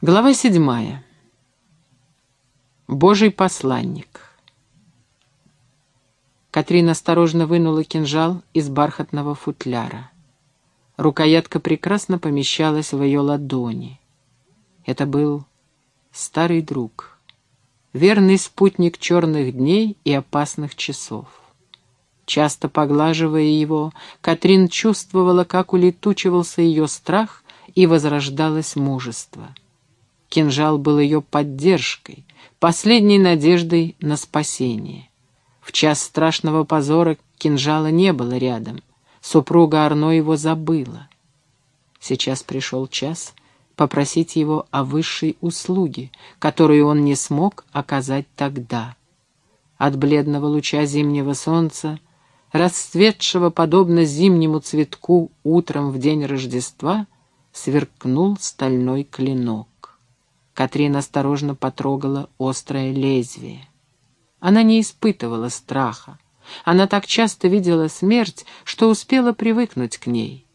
Глава седьмая. Божий посланник. Катрин осторожно вынула кинжал из бархатного футляра. Рукоятка прекрасно помещалась в ее ладони. Это был старый друг, верный спутник черных дней и опасных часов. Часто поглаживая его, Катрин чувствовала, как улетучивался ее страх и возрождалось мужество — Кинжал был ее поддержкой, последней надеждой на спасение. В час страшного позора кинжала не было рядом. Супруга Арно его забыла. Сейчас пришел час попросить его о высшей услуге, которую он не смог оказать тогда. От бледного луча зимнего солнца, расцветшего подобно зимнему цветку утром в день Рождества, сверкнул стальной клинок. Катрин осторожно потрогала острое лезвие. Она не испытывала страха. Она так часто видела смерть, что успела привыкнуть к ней.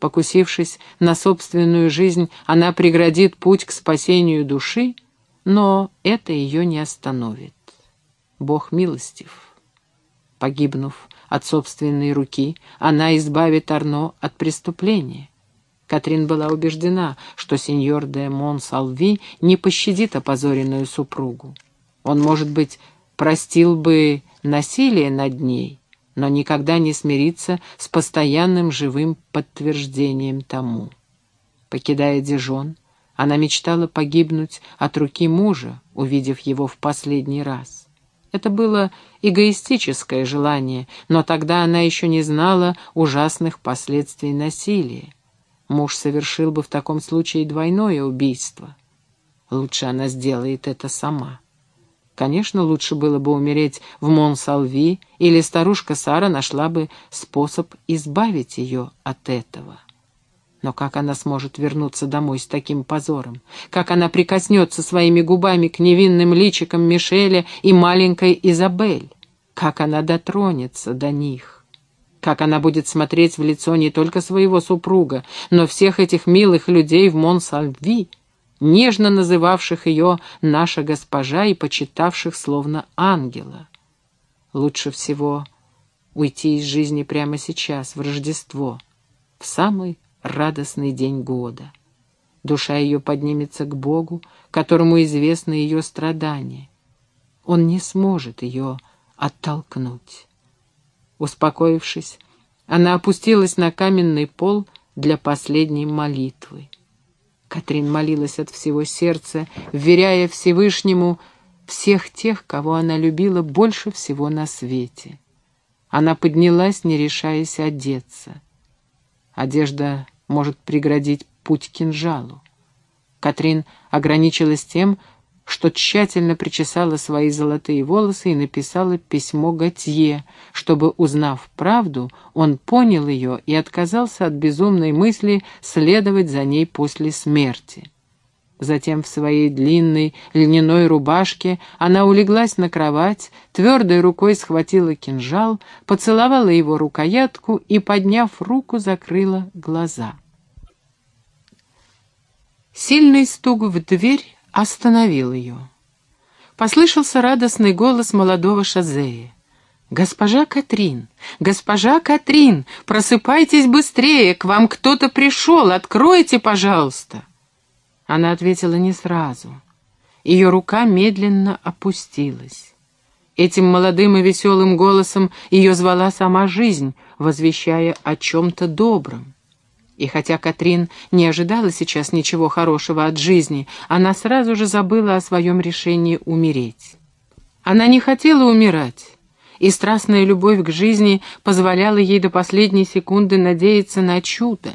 Покусившись на собственную жизнь, она преградит путь к спасению души, но это ее не остановит. Бог милостив. Погибнув от собственной руки, она избавит Арно от преступления. Катрин была убеждена, что сеньор де Монсалви не пощадит опозоренную супругу. Он, может быть, простил бы насилие над ней, но никогда не смирится с постоянным живым подтверждением тому. Покидая Дижон, она мечтала погибнуть от руки мужа, увидев его в последний раз. Это было эгоистическое желание, но тогда она еще не знала ужасных последствий насилия. Муж совершил бы в таком случае двойное убийство. Лучше она сделает это сама. Конечно, лучше было бы умереть в Монсалви, или старушка Сара нашла бы способ избавить ее от этого. Но как она сможет вернуться домой с таким позором? Как она прикоснется своими губами к невинным личикам Мишеля и маленькой Изабель? Как она дотронется до них? Как она будет смотреть в лицо не только своего супруга, но всех этих милых людей в Монсальви, нежно называвших ее «наша госпожа» и почитавших словно ангела. Лучше всего уйти из жизни прямо сейчас, в Рождество, в самый радостный день года. Душа ее поднимется к Богу, которому известны ее страдания. Он не сможет ее оттолкнуть. Успокоившись, она опустилась на каменный пол для последней молитвы. Катрин молилась от всего сердца, вверяя Всевышнему всех тех, кого она любила больше всего на свете. Она поднялась, не решаясь одеться. Одежда может преградить путь кинжалу. Катрин ограничилась тем, что тщательно причесала свои золотые волосы и написала письмо Готье, чтобы, узнав правду, он понял ее и отказался от безумной мысли следовать за ней после смерти. Затем в своей длинной льняной рубашке она улеглась на кровать, твердой рукой схватила кинжал, поцеловала его рукоятку и, подняв руку, закрыла глаза. Сильный стук в дверь остановил ее. Послышался радостный голос молодого Шазея. «Госпожа Катрин! Госпожа Катрин! Просыпайтесь быстрее! К вам кто-то пришел! Откройте, пожалуйста!» Она ответила не сразу. Ее рука медленно опустилась. Этим молодым и веселым голосом ее звала сама жизнь, возвещая о чем-то добром. И хотя Катрин не ожидала сейчас ничего хорошего от жизни, она сразу же забыла о своем решении умереть. Она не хотела умирать, и страстная любовь к жизни позволяла ей до последней секунды надеяться на чудо,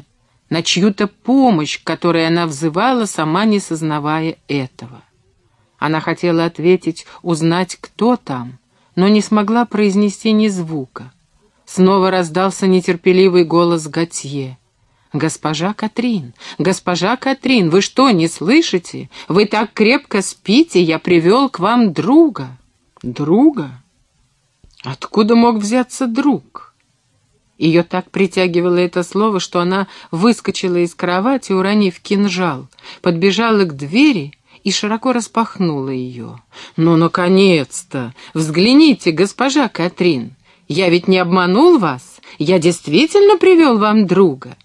на чью-то помощь, к которой она взывала, сама не сознавая этого. Она хотела ответить, узнать, кто там, но не смогла произнести ни звука. Снова раздался нетерпеливый голос Готье — «Госпожа Катрин, госпожа Катрин, вы что, не слышите? Вы так крепко спите, я привел к вам друга». «Друга? Откуда мог взяться друг?» Ее так притягивало это слово, что она выскочила из кровати, уронив кинжал, подбежала к двери и широко распахнула ее. «Ну, наконец-то! Взгляните, госпожа Катрин! Я ведь не обманул вас! Я действительно привел вам друга!»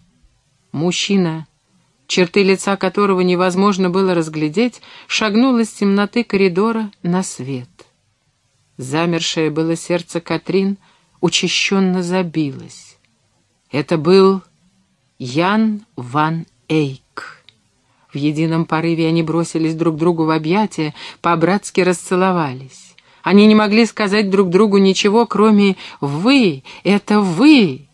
Мужчина, черты лица которого невозможно было разглядеть, шагнул из темноты коридора на свет. Замершее было сердце Катрин учащенно забилось. Это был Ян Ван Эйк. В едином порыве они бросились друг другу в объятия, по-братски расцеловались. Они не могли сказать друг другу ничего, кроме «Вы! Это вы!»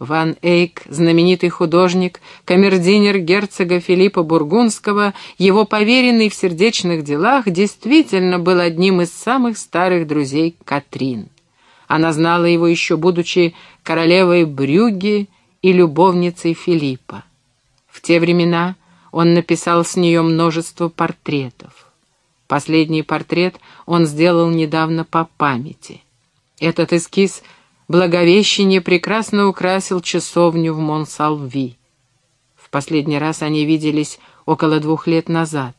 Ван Эйк, знаменитый художник, камердинер герцога Филиппа Бургундского, его поверенный в сердечных делах, действительно был одним из самых старых друзей Катрин. Она знала его еще будучи королевой Брюгге и любовницей Филиппа. В те времена он написал с нее множество портретов. Последний портрет он сделал недавно по памяти. Этот эскиз Благовещение прекрасно украсил часовню в Монсалви. В последний раз они виделись около двух лет назад.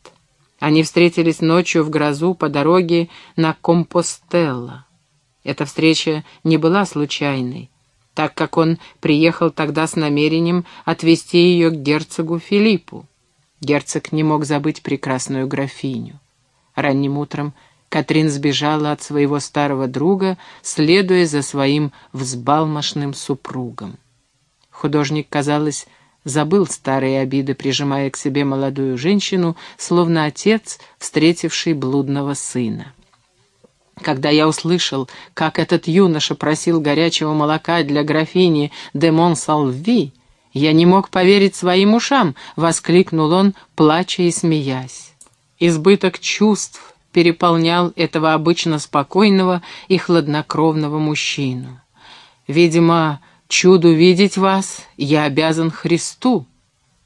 Они встретились ночью в грозу по дороге на Компостелло. Эта встреча не была случайной, так как он приехал тогда с намерением отвезти ее к герцогу Филиппу. Герцог не мог забыть прекрасную графиню. Ранним утром Катрин сбежала от своего старого друга, следуя за своим взбалмошным супругом. Художник, казалось, забыл старые обиды, прижимая к себе молодую женщину, словно отец, встретивший блудного сына. Когда я услышал, как этот юноша просил горячего молока для графини де Монсалви, я не мог поверить своим ушам, — воскликнул он, плача и смеясь. Избыток чувств, переполнял этого обычно спокойного и хладнокровного мужчину. «Видимо, чуду видеть вас я обязан Христу.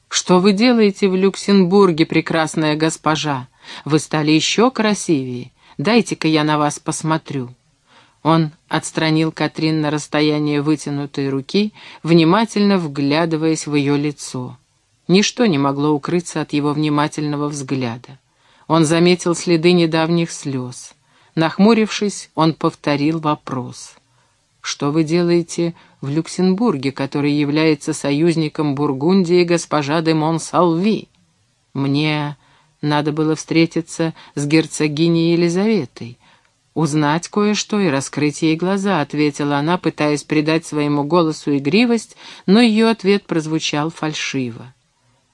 Что вы делаете в Люксембурге, прекрасная госпожа? Вы стали еще красивее. Дайте-ка я на вас посмотрю». Он отстранил Катрин на расстояние вытянутой руки, внимательно вглядываясь в ее лицо. Ничто не могло укрыться от его внимательного взгляда. Он заметил следы недавних слез. Нахмурившись, он повторил вопрос. «Что вы делаете в Люксембурге, который является союзником Бургундии госпожа де Монсалви? Мне надо было встретиться с герцогиней Елизаветой, узнать кое-что и раскрыть ей глаза», — ответила она, пытаясь придать своему голосу игривость, но ее ответ прозвучал фальшиво.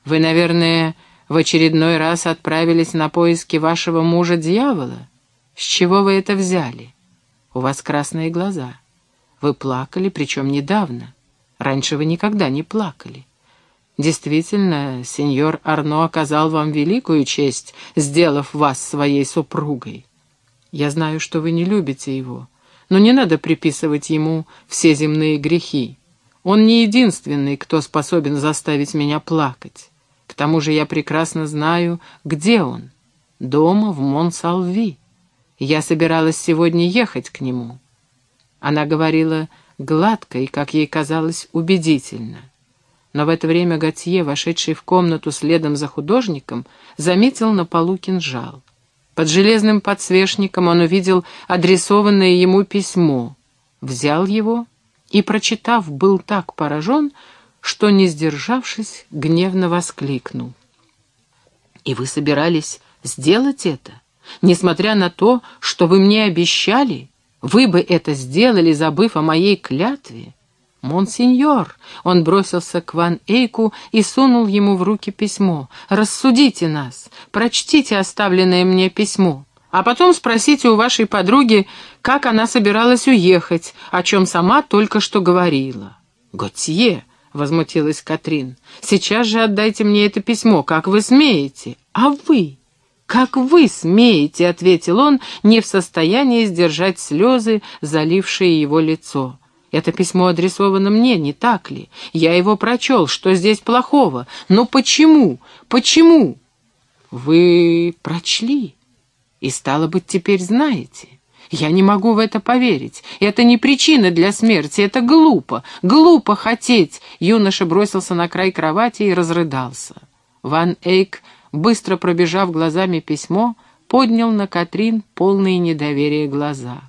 «Вы, наверное, в очередной раз отправились на поиски вашего мужа-дьявола? С чего вы это взяли? У вас красные глаза. Вы плакали, причем недавно. Раньше вы никогда не плакали. Действительно, сеньор Арно оказал вам великую честь, сделав вас своей супругой. Я знаю, что вы не любите его, но не надо приписывать ему все земные грехи. Он не единственный, кто способен заставить меня плакать. К тому же я прекрасно знаю, где он. Дома в Монсалви. Я собиралась сегодня ехать к нему. Она говорила гладко и, как ей казалось, убедительно. Но в это время Готье, вошедший в комнату следом за художником, заметил на полу кинжал. Под железным подсвечником он увидел адресованное ему письмо, взял его и, прочитав, был так поражен, что, не сдержавшись, гневно воскликнул. «И вы собирались сделать это? Несмотря на то, что вы мне обещали, вы бы это сделали, забыв о моей клятве?» «Монсеньор!» — он бросился к Ван Эйку и сунул ему в руки письмо. «Рассудите нас, прочтите оставленное мне письмо, а потом спросите у вашей подруги, как она собиралась уехать, о чем сама только что говорила». «Готье!» — возмутилась Катрин. «Сейчас же отдайте мне это письмо, как вы смеете?» «А вы? Как вы смеете?» — ответил он, не в состоянии сдержать слезы, залившие его лицо. «Это письмо адресовано мне, не так ли? Я его прочел. Что здесь плохого? Но почему? Почему?» «Вы прочли, и, стало быть, теперь знаете. Я не могу в это поверить. Это не причина для смерти, это глупо. Глупо хотеть. Юноша бросился на край кровати и разрыдался. Ван Эйк, быстро пробежав глазами письмо, поднял на Катрин полные недоверия глаза.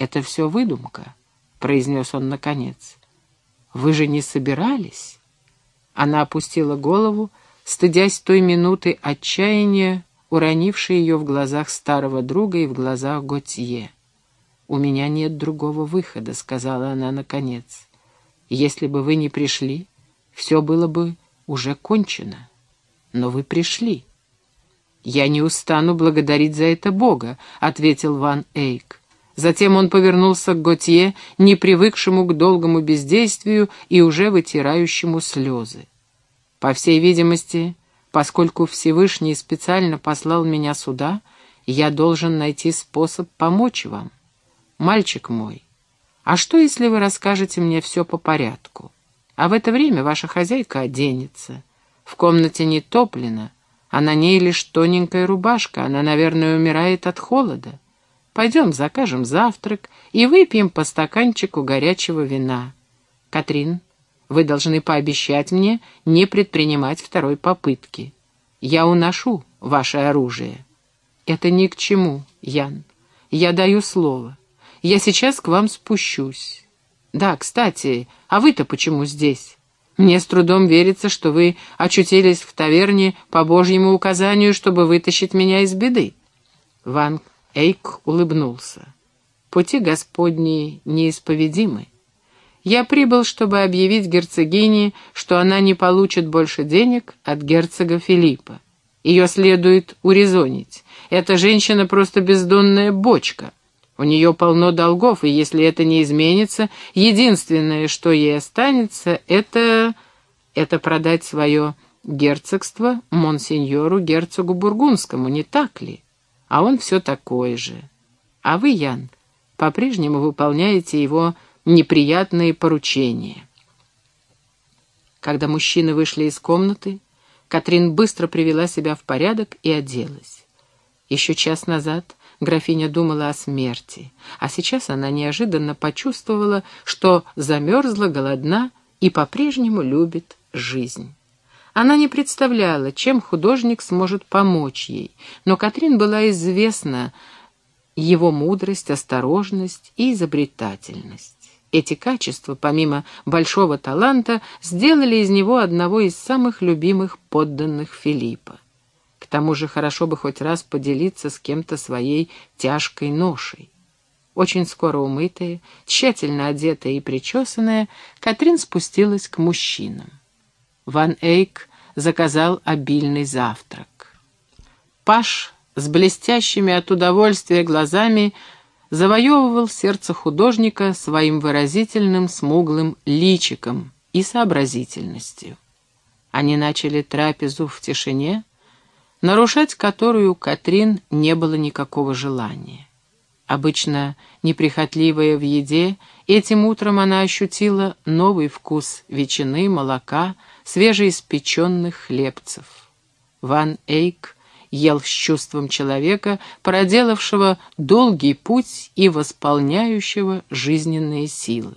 «Это все выдумка», — произнес он наконец. «Вы же не собирались?» Она опустила голову, стыдясь той минуты отчаяния, уронившей ее в глазах старого друга и в глазах Готье. «У меня нет другого выхода», — сказала она наконец. «Если бы вы не пришли, все было бы уже кончено. Но вы пришли». «Я не устану благодарить за это Бога», — ответил Ван Эйк. Затем он повернулся к Готье, не привыкшему к долгому бездействию и уже вытирающему слезы. По всей видимости, поскольку Всевышний специально послал меня сюда, я должен найти способ помочь вам. Мальчик мой, а что, если вы расскажете мне все по порядку? А в это время ваша хозяйка оденется. В комнате не топлено, а на ней лишь тоненькая рубашка, она, наверное, умирает от холода. Пойдем закажем завтрак и выпьем по стаканчику горячего вина. Катрин, вы должны пообещать мне не предпринимать второй попытки. Я уношу ваше оружие. Это ни к чему, Ян. Я даю слово. Я сейчас к вам спущусь. Да, кстати, а вы-то почему здесь? Мне с трудом верится, что вы очутились в таверне по Божьему указанию, чтобы вытащить меня из беды. Ван Эйк улыбнулся. Пути Господни неисповедимы. Я прибыл, чтобы объявить герцогине, что она не получит больше денег от герцога Филиппа. Ее следует урезонить. Эта женщина просто бездонная бочка. У нее полно долгов, и если это не изменится, единственное, что ей останется, это... это продать свое герцогство монсеньору герцогу Бургундскому, не так ли? А он все такой же. А вы, Ян, по-прежнему выполняете его неприятные поручения. Когда мужчины вышли из комнаты, Катрин быстро привела себя в порядок и оделась. Еще час назад графиня думала о смерти, а сейчас она неожиданно почувствовала, что замерзла, голодна и по-прежнему любит жизнь. Она не представляла, чем художник сможет помочь ей, но Катрин была известна его мудрость, осторожность и изобретательность. Эти качества, помимо большого таланта, сделали из него одного из самых любимых подданных Филиппа. К тому же хорошо бы хоть раз поделиться с кем-то своей тяжкой ношей. Очень скоро умытая, тщательно одетая и причесанная, Катрин спустилась к мужчинам. Ван Эйк заказал обильный завтрак. Паш с блестящими от удовольствия глазами завоевывал сердце художника своим выразительным смуглым личиком и сообразительностью. Они начали трапезу в тишине, нарушать которую Катрин не было никакого желания. Обычно неприхотливая в еде, этим утром она ощутила новый вкус ветчины, молока, свежеиспеченных хлебцев. Ван Эйк ел с чувством человека, проделавшего долгий путь и восполняющего жизненные силы.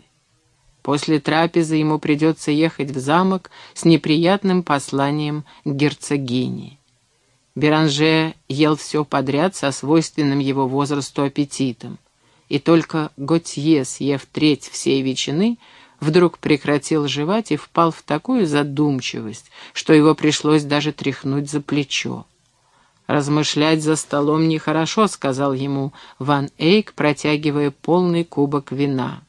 После трапезы ему придется ехать в замок с неприятным посланием к герцогине. Беранже ел все подряд со свойственным его возрасту аппетитом, и только Готье, съев треть всей ветчины, вдруг прекратил жевать и впал в такую задумчивость, что его пришлось даже тряхнуть за плечо. «Размышлять за столом нехорошо», — сказал ему Ван Эйк, протягивая полный кубок вина.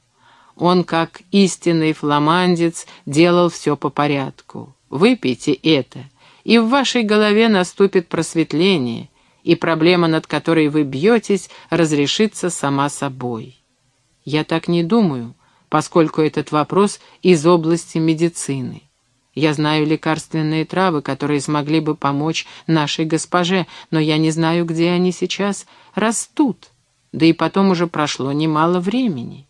Он, как истинный фламандец, делал все по порядку. «Выпейте это, и в вашей голове наступит просветление, и проблема, над которой вы бьетесь, разрешится сама собой». «Я так не думаю», поскольку этот вопрос из области медицины. Я знаю лекарственные травы, которые смогли бы помочь нашей госпоже, но я не знаю, где они сейчас растут. Да и потом уже прошло немало времени.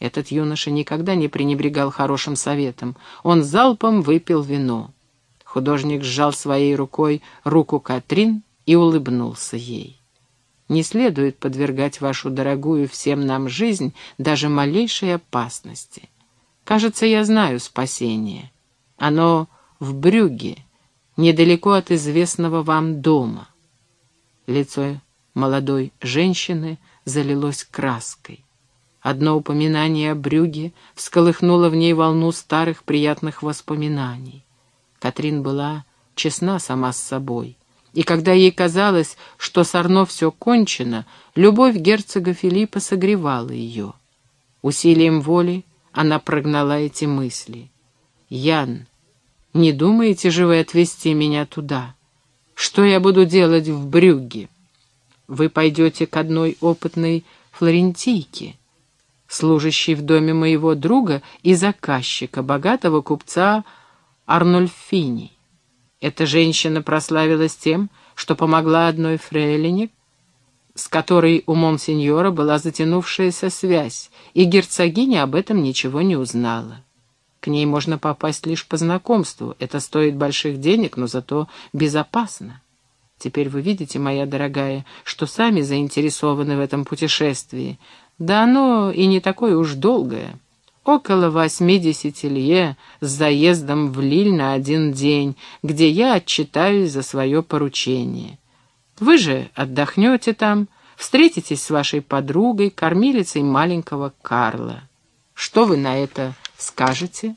Этот юноша никогда не пренебрегал хорошим советом. Он залпом выпил вино. Художник сжал своей рукой руку Катрин и улыбнулся ей. Не следует подвергать вашу дорогую всем нам жизнь даже малейшей опасности. Кажется, я знаю спасение. Оно в Брюге, недалеко от известного вам дома. Лицо молодой женщины залилось краской. Одно упоминание о Брюге всколыхнуло в ней волну старых приятных воспоминаний. Катрин была честна сама с собой. И когда ей казалось, что с Арно все кончено, любовь герцога Филиппа согревала ее. Усилием воли она прогнала эти мысли. «Ян, не думаете же вы отвезти меня туда? Что я буду делать в Брюгге? Вы пойдете к одной опытной флорентийке, служащей в доме моего друга и заказчика, богатого купца Арнольфини. Эта женщина прославилась тем, что помогла одной фрейлине, с которой у монсеньора была затянувшаяся связь, и герцогиня об этом ничего не узнала. К ней можно попасть лишь по знакомству. Это стоит больших денег, но зато безопасно. Теперь вы видите, моя дорогая, что сами заинтересованы в этом путешествии. Да оно и не такое уж долгое. Около восьмидесяти лье с заездом в Лиль на один день, где я отчитаюсь за свое поручение. Вы же отдохнете там, встретитесь с вашей подругой, кормилицей маленького Карла. Что вы на это скажете?»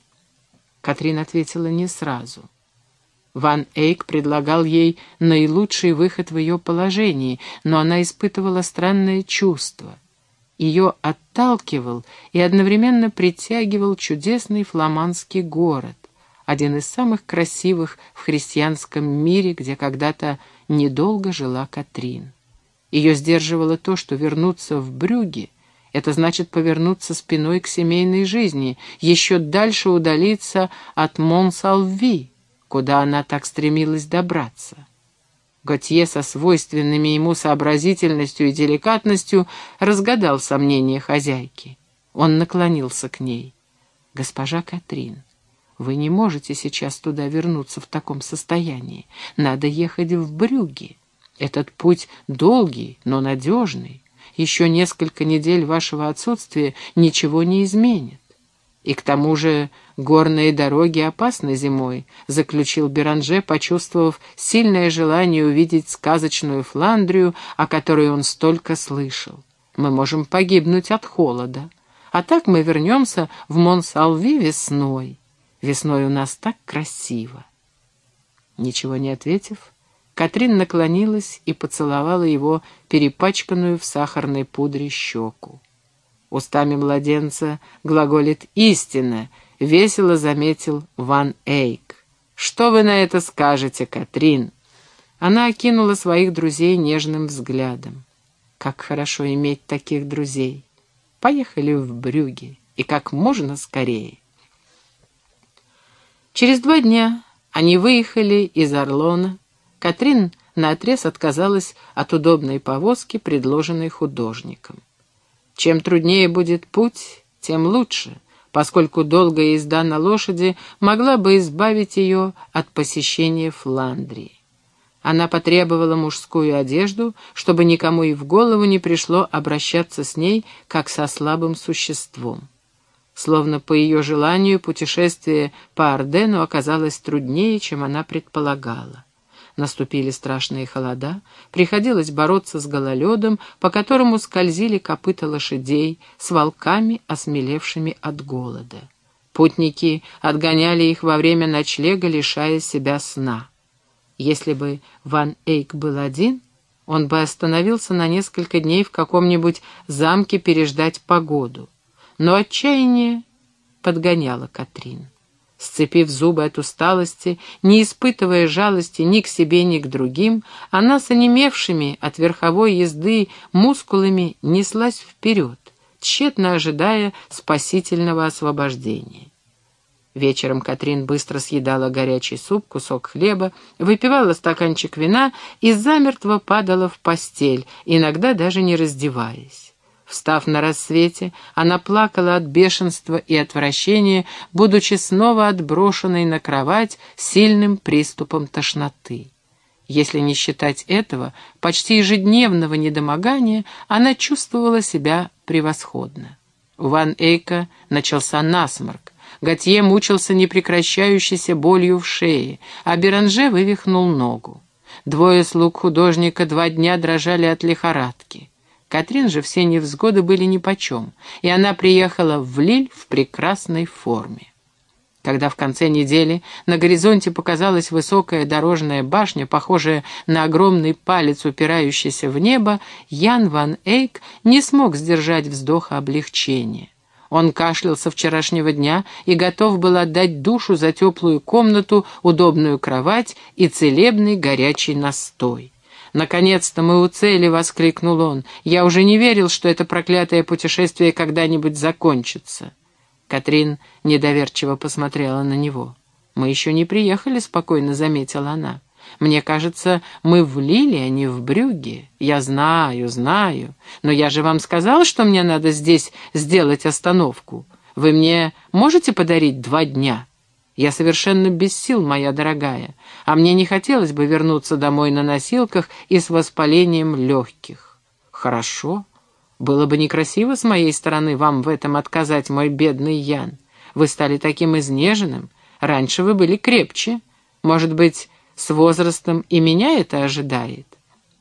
Катрин ответила не сразу. Ван Эйк предлагал ей наилучший выход в ее положении, но она испытывала странное чувство. Ее отталкивал и одновременно притягивал чудесный фламандский город, один из самых красивых в христианском мире, где когда-то недолго жила Катрин. Ее сдерживало то, что вернуться в Брюге это значит повернуться спиной к семейной жизни, еще дальше удалиться от Монсалви, куда она так стремилась добраться. Готье со свойственными ему сообразительностью и деликатностью разгадал сомнения хозяйки. Он наклонился к ней. «Госпожа Катрин, вы не можете сейчас туда вернуться в таком состоянии. Надо ехать в Брюги. Этот путь долгий, но надежный еще несколько недель вашего отсутствия ничего не изменит. И к тому же горные дороги опасны зимой, заключил Беранже, почувствовав сильное желание увидеть сказочную Фландрию, о которой он столько слышал. Мы можем погибнуть от холода. А так мы вернемся в Монсалви весной. Весной у нас так красиво. Ничего не ответив, Катрин наклонилась и поцеловала его перепачканную в сахарной пудре щеку. Устами младенца глаголит «истина», — весело заметил Ван Эйк. «Что вы на это скажете, Катрин?» Она окинула своих друзей нежным взглядом. «Как хорошо иметь таких друзей! Поехали в Брюги, и как можно скорее!» Через два дня они выехали из Орлона, Катрин наотрез отказалась от удобной повозки, предложенной художником. Чем труднее будет путь, тем лучше, поскольку долгая езда на лошади могла бы избавить ее от посещения Фландрии. Она потребовала мужскую одежду, чтобы никому и в голову не пришло обращаться с ней, как со слабым существом. Словно по ее желанию путешествие по Ордену оказалось труднее, чем она предполагала. Наступили страшные холода, приходилось бороться с гололедом, по которому скользили копыта лошадей, с волками, осмелевшими от голода. Путники отгоняли их во время ночлега, лишая себя сна. Если бы Ван Эйк был один, он бы остановился на несколько дней в каком-нибудь замке переждать погоду. Но отчаяние подгоняло Катрин. Сцепив зубы от усталости, не испытывая жалости ни к себе, ни к другим, она с онемевшими от верховой езды мускулами неслась вперед, тщетно ожидая спасительного освобождения. Вечером Катрин быстро съедала горячий суп, кусок хлеба, выпивала стаканчик вина и замертво падала в постель, иногда даже не раздеваясь. Встав на рассвете, она плакала от бешенства и отвращения, будучи снова отброшенной на кровать сильным приступом тошноты. Если не считать этого, почти ежедневного недомогания, она чувствовала себя превосходно. У Ван Эйка начался насморк. Готье мучился непрекращающейся болью в шее, а Беранже вывихнул ногу. Двое слуг художника два дня дрожали от лихорадки. Катрин же все невзгоды были нипочем, и она приехала в Лиль в прекрасной форме. Когда в конце недели на горизонте показалась высокая дорожная башня, похожая на огромный палец, упирающийся в небо, Ян Ван Эйк не смог сдержать вздоха облегчения. Он кашлял со вчерашнего дня и готов был отдать душу за теплую комнату, удобную кровать и целебный горячий настой. «Наконец-то мы у цели!» — воскликнул он. «Я уже не верил, что это проклятое путешествие когда-нибудь закончится». Катрин недоверчиво посмотрела на него. «Мы еще не приехали», — спокойно заметила она. «Мне кажется, мы в Лиле, а не в Брюгге. Я знаю, знаю. Но я же вам сказала, что мне надо здесь сделать остановку. Вы мне можете подарить два дня?» «Я совершенно без сил, моя дорогая, а мне не хотелось бы вернуться домой на носилках и с воспалением легких». «Хорошо», было бы некрасиво с моей стороны вам в этом отказать, мой бедный Ян. Вы стали таким изнеженным. Раньше вы были крепче. Может быть, с возрастом и меня это ожидает?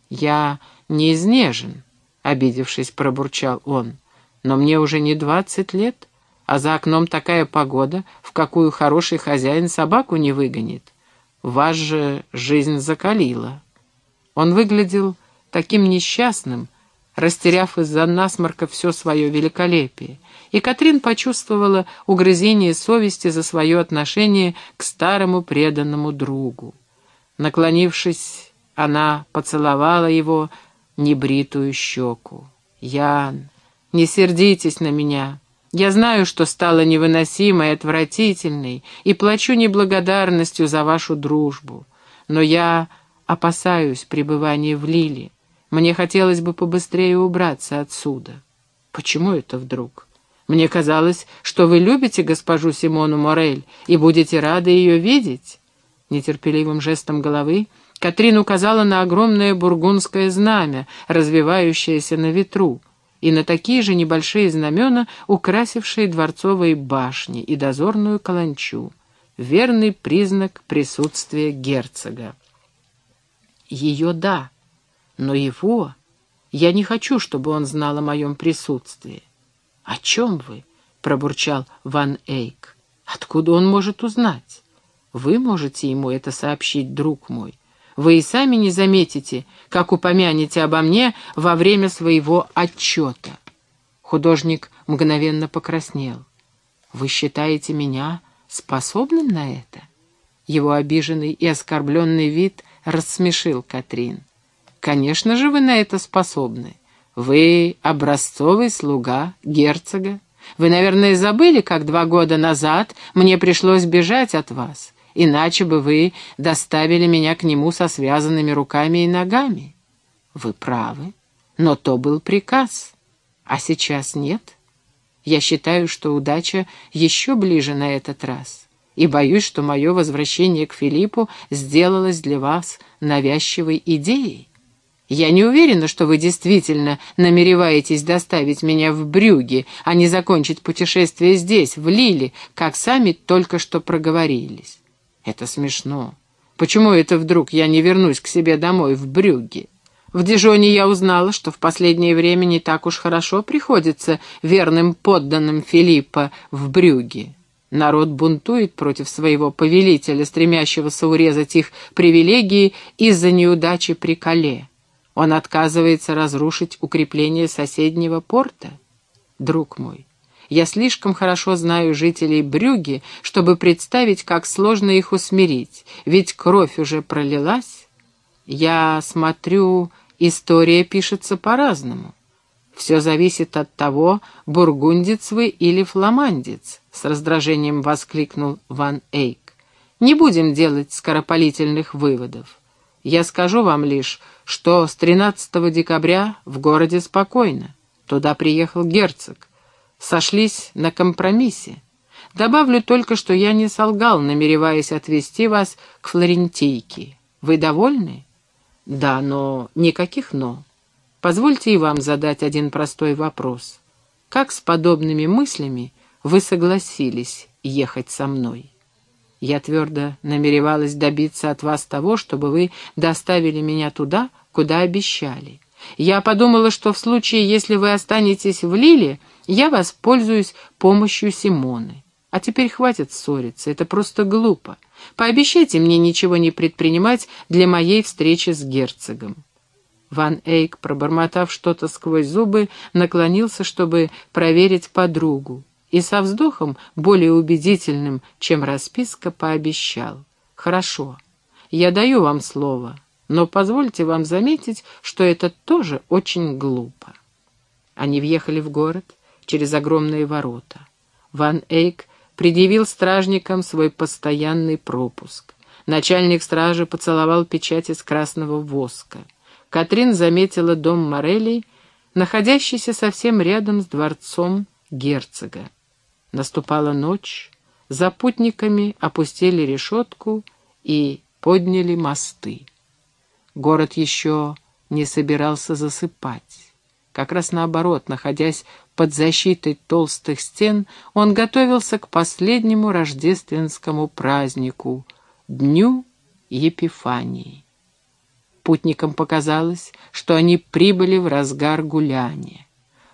Я не изнежен, — обидевшись, пробурчал он. Но мне уже не двадцать лет, а за окном такая погода, в какую хороший хозяин собаку не выгонит. Вас же жизнь закалила. Он выглядел таким несчастным, растеряв из-за насморка все свое великолепие, и Катрин почувствовала угрызение совести за свое отношение к старому преданному другу. Наклонившись, она поцеловала его небритую щеку. «Ян, не сердитесь на меня. Я знаю, что стала невыносимой отвратительной, и плачу неблагодарностью за вашу дружбу, но я опасаюсь пребывания в Лиле. Мне хотелось бы побыстрее убраться отсюда. Почему это вдруг? Мне казалось, что вы любите госпожу Симону Морель и будете рады ее видеть. Нетерпеливым жестом головы Катрин указала на огромное бургундское знамя, развивающееся на ветру, и на такие же небольшие знамена, украсившие дворцовые башни и дозорную каланчу. Верный признак присутствия герцога. Ее «да» Но его... Я не хочу, чтобы он знал о моем присутствии. — О чем вы? — пробурчал Ван Эйк. — Откуда он может узнать? Вы можете ему это сообщить, друг мой. Вы и сами не заметите, как упомянете обо мне во время своего отчета. Художник мгновенно покраснел. Вы считаете меня способным на это? Его обиженный и оскорбленный вид рассмешил Катрин. Конечно же, вы на это способны. Вы образцовый слуга герцога. Вы, наверное, забыли, как два года назад мне пришлось бежать от вас, иначе бы вы доставили меня к нему со связанными руками и ногами. Вы правы, но то был приказ, а сейчас нет. Я считаю, что удача еще ближе на этот раз, и боюсь, что мое возвращение к Филиппу сделалось для вас навязчивой идеей. Я не уверена, что вы действительно намереваетесь доставить меня в Брюги, а не закончить путешествие здесь, в Лиле, как сами только что проговорились. Это смешно. Почему это вдруг я не вернусь к себе домой, в Брюгге? В Дижоне я узнала, что в последнее время не так уж хорошо приходится верным подданным Филиппа в Брюге. Народ бунтует против своего повелителя, стремящегося урезать их привилегии из-за неудачи при Кале. Он отказывается разрушить укрепление соседнего порта? Друг мой, я слишком хорошо знаю жителей Брюги, чтобы представить, как сложно их усмирить, ведь кровь уже пролилась. Я смотрю, история пишется по-разному. Все зависит от того, бургундец вы или фламандец, с раздражением воскликнул Ван Эйк. Не будем делать скоропалительных выводов. Я скажу вам лишь, что с 13 декабря в городе спокойно. Туда приехал герцог. Сошлись на компромиссе. Добавлю только, что я не солгал, намереваясь отвезти вас к Флорентийке. Вы довольны? Да, но никаких «но». Позвольте и вам задать один простой вопрос. Как с подобными мыслями вы согласились ехать со мной? Я твердо намеревалась добиться от вас того, чтобы вы доставили меня туда, куда обещали. Я подумала, что в случае, если вы останетесь в Лиле, я воспользуюсь помощью Симоны. А теперь хватит ссориться, это просто глупо. Пообещайте мне ничего не предпринимать для моей встречи с герцогом». Ван Эйк, пробормотав что-то сквозь зубы, наклонился, чтобы проверить подругу и со вздохом, более убедительным, чем расписка, пообещал. «Хорошо, я даю вам слово, но позвольте вам заметить, что это тоже очень глупо». Они въехали в город через огромные ворота. Ван Эйк предъявил стражникам свой постоянный пропуск. Начальник стражи поцеловал печать из красного воска. Катрин заметила дом Морелей, находящийся совсем рядом с дворцом герцога. Наступала ночь, за путниками опустили решетку и подняли мосты. Город еще не собирался засыпать. Как раз наоборот, находясь под защитой толстых стен, он готовился к последнему рождественскому празднику — Дню Епифании. Путникам показалось, что они прибыли в разгар гуляния.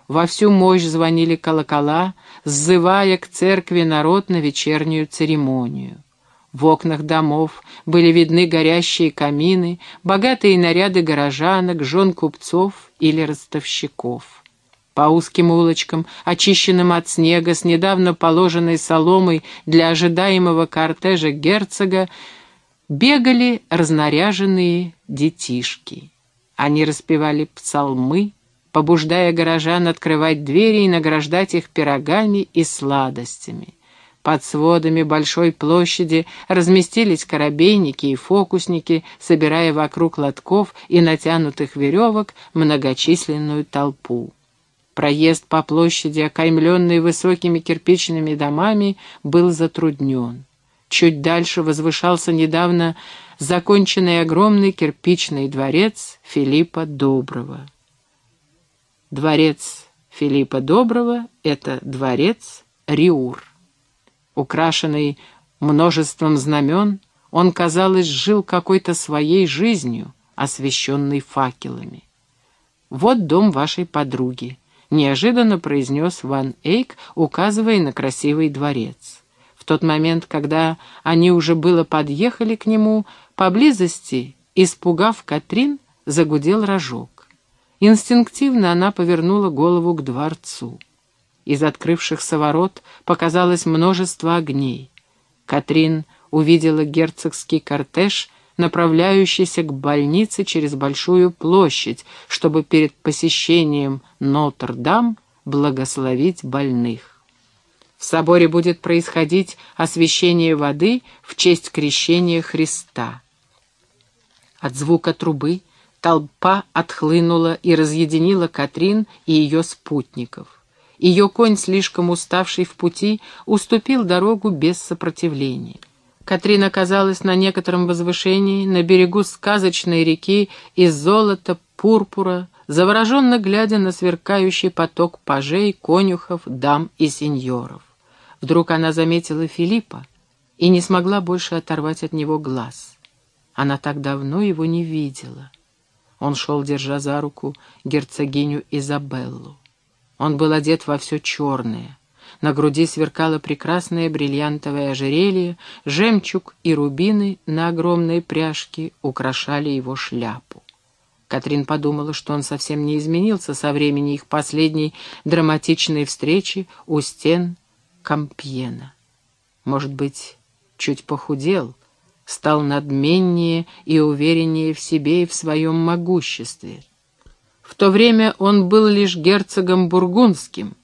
Во всю мощь звонили колокола, сзывая к церкви народ на вечернюю церемонию. В окнах домов были видны горящие камины, богатые наряды горожанок, жен купцов или ростовщиков. По узким улочкам, очищенным от снега, с недавно положенной соломой для ожидаемого кортежа герцога, бегали разнаряженные детишки. Они распевали псалмы, побуждая горожан открывать двери и награждать их пирогами и сладостями. Под сводами большой площади разместились корабейники и фокусники, собирая вокруг лотков и натянутых веревок многочисленную толпу. Проезд по площади, окаймленный высокими кирпичными домами, был затруднен. Чуть дальше возвышался недавно законченный огромный кирпичный дворец Филиппа Доброго. Дворец Филиппа Доброго — это дворец Риур. Украшенный множеством знамен, он, казалось, жил какой-то своей жизнью, освещенной факелами. «Вот дом вашей подруги», — неожиданно произнес Ван Эйк, указывая на красивый дворец. В тот момент, когда они уже было подъехали к нему, поблизости, испугав Катрин, загудел рожок. Инстинктивно она повернула голову к дворцу. Из открывшихся ворот показалось множество огней. Катрин увидела герцогский кортеж, направляющийся к больнице через большую площадь, чтобы перед посещением Нотр-Дам благословить больных. В соборе будет происходить освящение воды в честь крещения Христа. От звука трубы Толпа отхлынула и разъединила Катрин и ее спутников. Ее конь, слишком уставший в пути, уступил дорогу без сопротивления. Катрин оказалась на некотором возвышении, на берегу сказочной реки из золота, пурпура, завороженно глядя на сверкающий поток пажей, конюхов, дам и сеньоров. Вдруг она заметила Филиппа и не смогла больше оторвать от него глаз. Она так давно его не видела. Он шел, держа за руку герцогиню Изабеллу. Он был одет во все черное. На груди сверкало прекрасное бриллиантовое ожерелье, жемчуг и рубины на огромной пряжке украшали его шляпу. Катрин подумала, что он совсем не изменился со времени их последней драматичной встречи у стен Кампьена. Может быть, чуть похудел, стал надменнее и увереннее в себе и в своем могуществе. В то время он был лишь герцогом бургундским,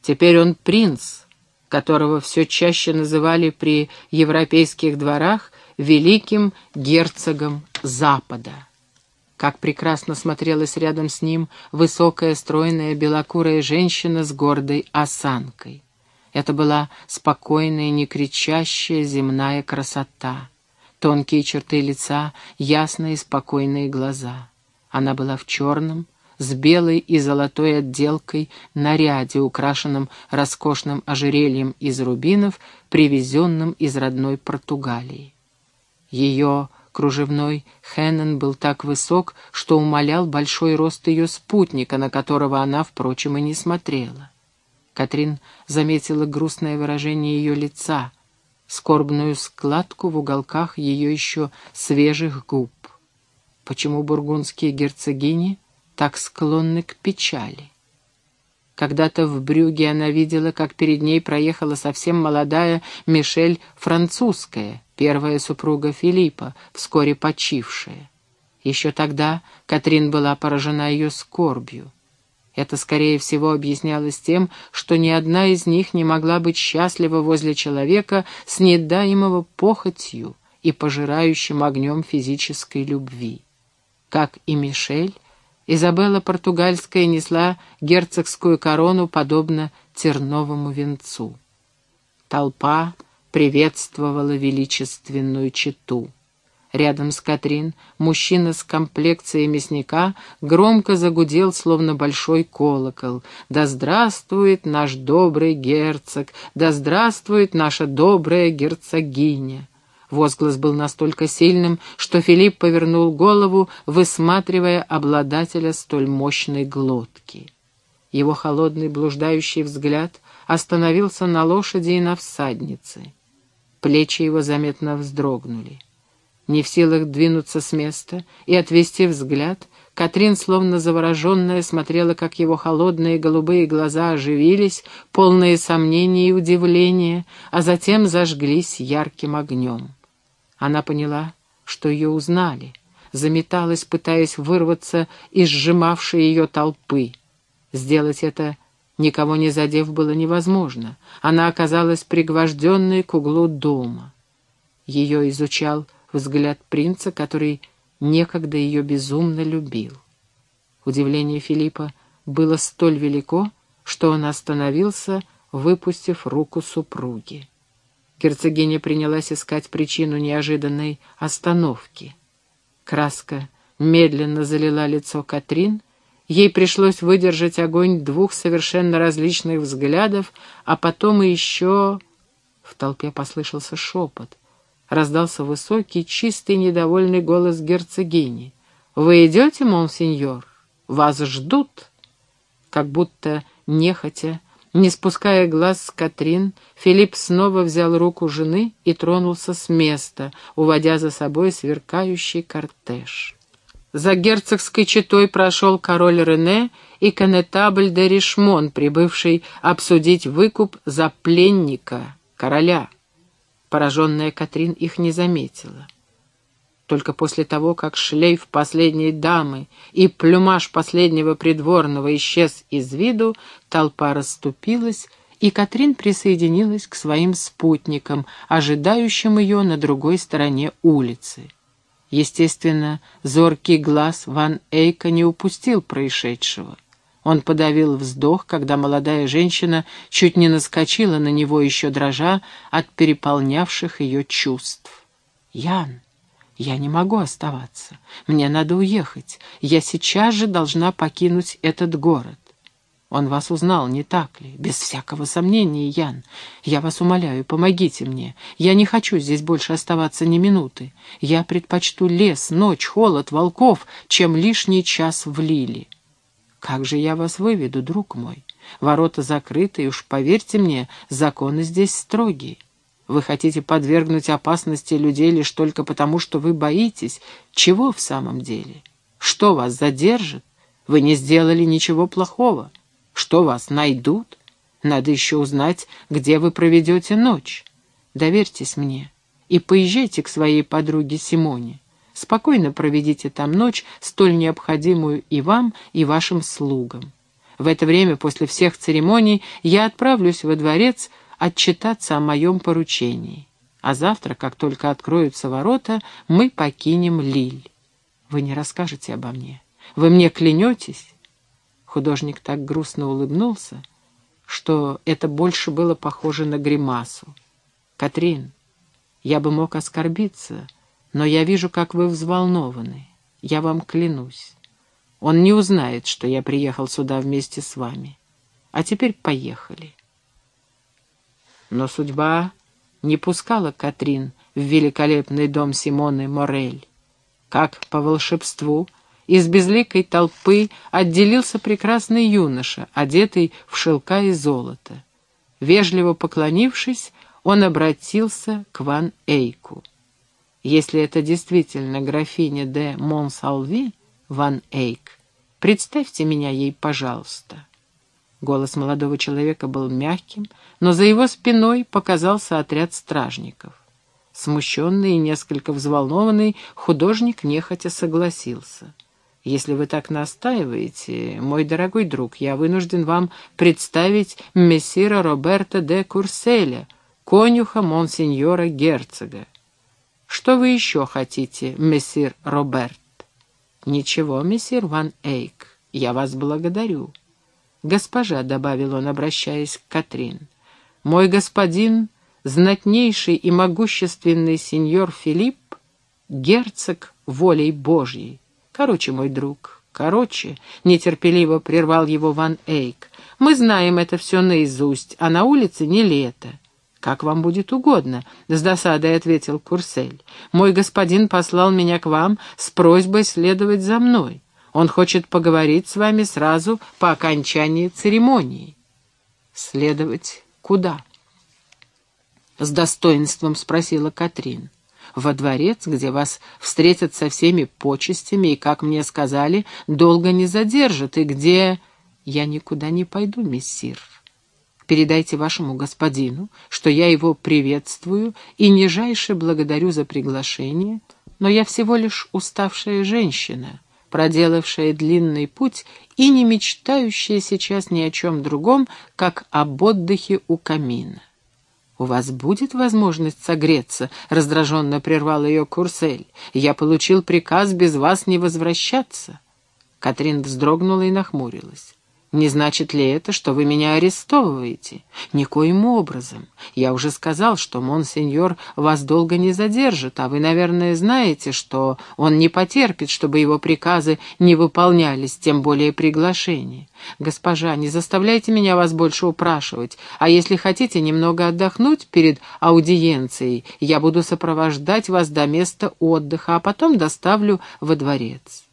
теперь он принц, которого все чаще называли при европейских дворах великим герцогом Запада. Как прекрасно смотрелась рядом с ним высокая, стройная, белокурая женщина с гордой осанкой. Это была спокойная, не кричащая земная красота — Тонкие черты лица, ясные спокойные глаза. Она была в черном, с белой и золотой отделкой наряде, украшенном роскошным ожерельем из рубинов, привезенным из родной Португалии. Ее кружевной Хеннен был так высок, что умолял большой рост ее спутника, на которого она, впрочем, и не смотрела. Катрин заметила грустное выражение ее лица, скорбную складку в уголках ее еще свежих губ. Почему бургундские герцогини так склонны к печали? Когда-то в Брюге она видела, как перед ней проехала совсем молодая Мишель Французская, первая супруга Филиппа, вскоре почившая. Еще тогда Катрин была поражена ее скорбью. Это, скорее всего, объяснялось тем, что ни одна из них не могла быть счастлива возле человека с недаемого похотью и пожирающим огнем физической любви. Как и Мишель, Изабелла Португальская несла герцогскую корону, подобно терновому венцу. Толпа приветствовала величественную читу. Рядом с Катрин мужчина с комплекцией мясника громко загудел, словно большой колокол. «Да здравствует наш добрый герцог! Да здравствует наша добрая герцогиня!» Возглас был настолько сильным, что Филипп повернул голову, высматривая обладателя столь мощной глотки. Его холодный блуждающий взгляд остановился на лошади и на всаднице. Плечи его заметно вздрогнули. Не в силах двинуться с места и отвести взгляд, Катрин, словно завороженная, смотрела, как его холодные голубые глаза оживились, полные сомнений и удивления, а затем зажглись ярким огнем. Она поняла, что ее узнали, заметалась, пытаясь вырваться из сжимавшей ее толпы. Сделать это, никого не задев, было невозможно. Она оказалась пригвожденной к углу дома. Ее изучал взгляд принца, который некогда ее безумно любил. Удивление Филиппа было столь велико, что он остановился, выпустив руку супруги. Герцогиня принялась искать причину неожиданной остановки. Краска медленно залила лицо Катрин, ей пришлось выдержать огонь двух совершенно различных взглядов, а потом и еще... В толпе послышался шепот раздался высокий, чистый, недовольный голос герцогини. «Вы идете, монсеньор? Вас ждут!» Как будто нехотя, не спуская глаз с Катрин, Филипп снова взял руку жены и тронулся с места, уводя за собой сверкающий кортеж. За герцогской четой прошел король Рене и конетабль де Ришмон, прибывший обсудить выкуп за пленника, короля. Пораженная Катрин их не заметила. Только после того, как шлейф последней дамы и плюмаж последнего придворного исчез из виду, толпа расступилась, и Катрин присоединилась к своим спутникам, ожидающим ее на другой стороне улицы. Естественно, зоркий глаз Ван Эйка не упустил происшедшего. Он подавил вздох, когда молодая женщина чуть не наскочила на него, еще дрожа от переполнявших ее чувств. «Ян, я не могу оставаться. Мне надо уехать. Я сейчас же должна покинуть этот город. Он вас узнал, не так ли? Без всякого сомнения, Ян. Я вас умоляю, помогите мне. Я не хочу здесь больше оставаться ни минуты. Я предпочту лес, ночь, холод, волков, чем лишний час в Лиле. «Как же я вас выведу, друг мой? Ворота закрыты, и уж поверьте мне, законы здесь строгие. Вы хотите подвергнуть опасности людей лишь только потому, что вы боитесь. Чего в самом деле? Что вас задержит? Вы не сделали ничего плохого. Что вас найдут? Надо еще узнать, где вы проведете ночь. Доверьтесь мне и поезжайте к своей подруге Симоне. Спокойно проведите там ночь, столь необходимую и вам, и вашим слугам. В это время, после всех церемоний, я отправлюсь во дворец отчитаться о моем поручении. А завтра, как только откроются ворота, мы покинем Лиль. Вы не расскажете обо мне? Вы мне клянетесь?» Художник так грустно улыбнулся, что это больше было похоже на гримасу. «Катрин, я бы мог оскорбиться, Но я вижу, как вы взволнованы. Я вам клянусь. Он не узнает, что я приехал сюда вместе с вами. А теперь поехали. Но судьба не пускала Катрин в великолепный дом Симоны Морель. Как по волшебству из безликой толпы отделился прекрасный юноша, одетый в шелка и золото. Вежливо поклонившись, он обратился к Ван Эйку. Если это действительно графиня де Монсалви, Ван Эйк, представьте меня ей, пожалуйста. Голос молодого человека был мягким, но за его спиной показался отряд стражников. Смущенный и несколько взволнованный, художник нехотя согласился. «Если вы так настаиваете, мой дорогой друг, я вынужден вам представить мессира Роберта де Курселя, конюха монсеньора герцога. Что вы еще хотите, мессир Роберт?» «Ничего, мессир Ван Эйк, я вас благодарю». «Госпожа», — добавил он, обращаясь к Катрин, — «мой господин, знатнейший и могущественный сеньор Филипп, герцог волей Божьей. Короче, мой друг, короче», — нетерпеливо прервал его Ван Эйк, — «мы знаем это все наизусть, а на улице не лето». «Как вам будет угодно», — с досадой ответил Курсель. «Мой господин послал меня к вам с просьбой следовать за мной. Он хочет поговорить с вами сразу по окончании церемонии. Следовать куда? С достоинством спросила Катрин. Во дворец, где вас встретят со всеми почестями и, как мне сказали, долго не задержат, и где... Я никуда не пойду, мессир. Передайте вашему господину, что я его приветствую и нижайше благодарю за приглашение, но я всего лишь уставшая женщина, проделавшая длинный путь и не мечтающая сейчас ни о чем другом, как об отдыхе у камина. «У вас будет возможность согреться?» — раздраженно прервал ее Курсель. «Я получил приказ без вас не возвращаться». Катрин вздрогнула и нахмурилась. Не значит ли это, что вы меня арестовываете? Никоим образом. Я уже сказал, что монсеньор вас долго не задержит, а вы, наверное, знаете, что он не потерпит, чтобы его приказы не выполнялись, тем более приглашения. Госпожа, не заставляйте меня вас больше упрашивать, а если хотите немного отдохнуть перед аудиенцией, я буду сопровождать вас до места отдыха, а потом доставлю во дворец.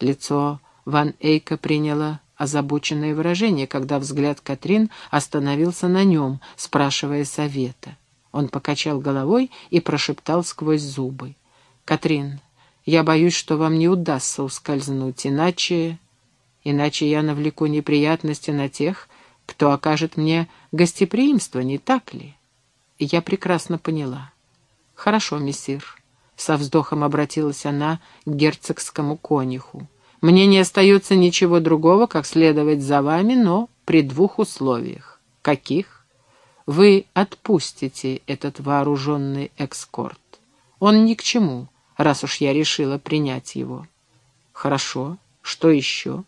Лицо Ван Эйка приняло озабоченное выражение, когда взгляд Катрин остановился на нем, спрашивая совета. Он покачал головой и прошептал сквозь зубы. «Катрин, я боюсь, что вам не удастся ускользнуть, иначе... Иначе я навлеку неприятности на тех, кто окажет мне гостеприимство, не так ли?» Я прекрасно поняла. «Хорошо, мессир», — со вздохом обратилась она к герцогскому конюху. Мне не остается ничего другого, как следовать за вами, но при двух условиях. Каких? Вы отпустите этот вооруженный экскорт. Он ни к чему, раз уж я решила принять его. Хорошо. Что еще?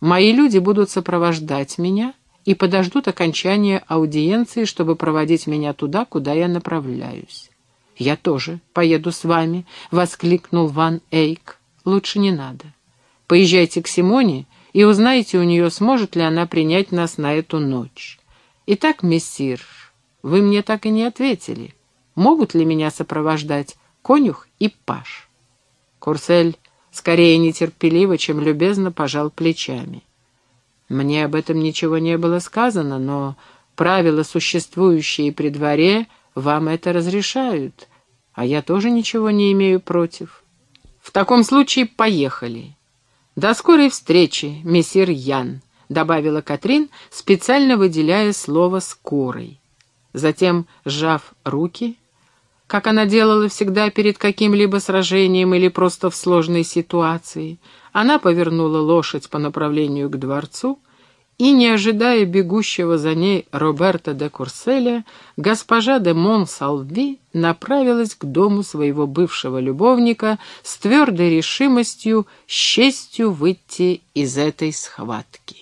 Мои люди будут сопровождать меня и подождут окончания аудиенции, чтобы проводить меня туда, куда я направляюсь. «Я тоже поеду с вами», — воскликнул Ван Эйк. «Лучше не надо. Поезжайте к Симоне и узнайте у нее, сможет ли она принять нас на эту ночь. Итак, мессир, вы мне так и не ответили. Могут ли меня сопровождать конюх и паш? Курсель скорее нетерпеливо, чем любезно пожал плечами. Мне об этом ничего не было сказано, но правила, существующие при дворе, вам это разрешают, а я тоже ничего не имею против. В таком случае поехали. «До скорой встречи, мессир Ян», — добавила Катрин, специально выделяя слово «скорой». Затем, сжав руки, как она делала всегда перед каким-либо сражением или просто в сложной ситуации, она повернула лошадь по направлению к дворцу, и, не ожидая бегущего за ней Роберта де Курселя, госпожа де Монсалви направилась к дому своего бывшего любовника с твердой решимостью с честью выйти из этой схватки.